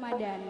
Ramadan.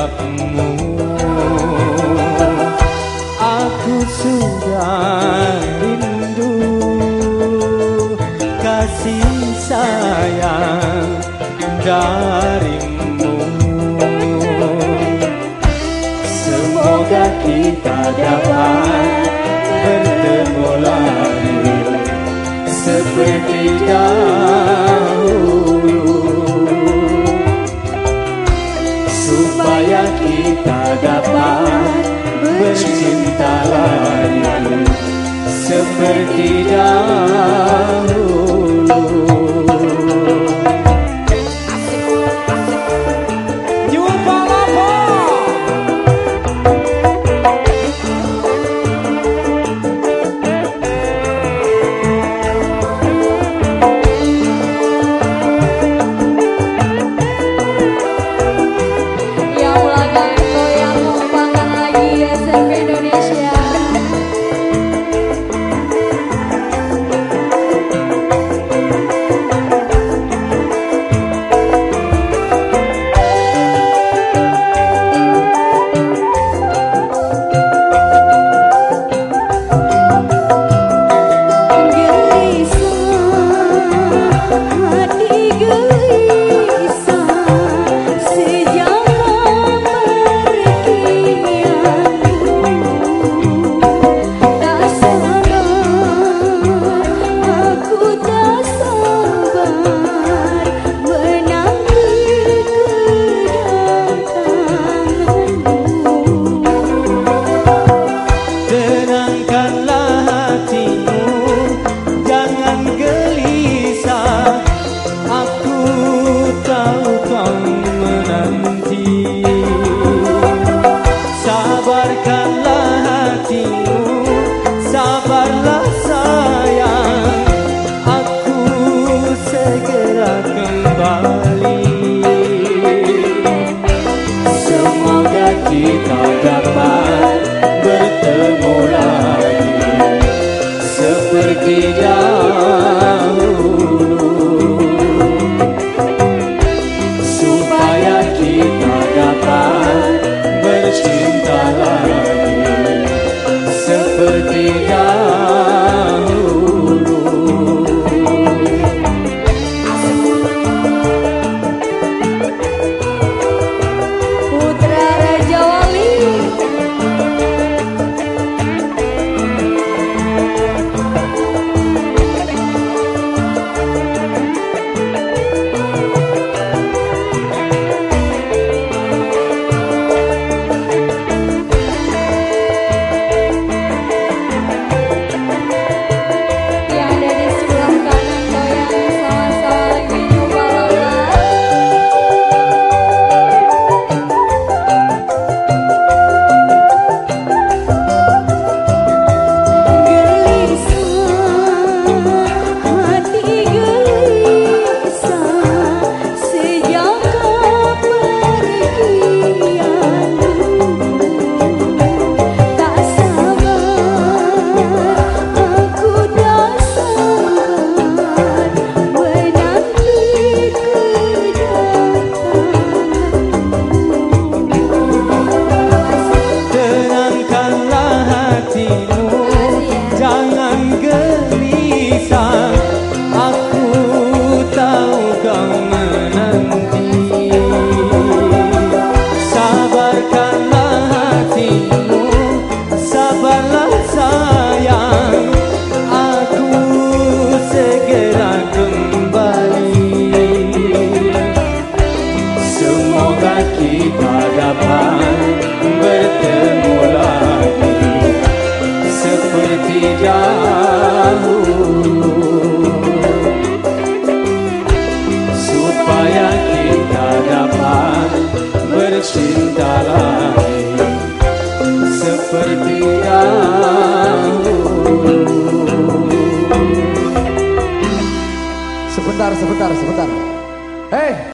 sebabmu Aku sudah rindu Kasih sayang darimu. Semoga kita dapat supaya kita dapat bercinta lagi seperti dahulu. and we. Seperti dahulu Supaya kita dapat bercinta lagi Seperti dahulu Sebentar, sebentar, sebentar.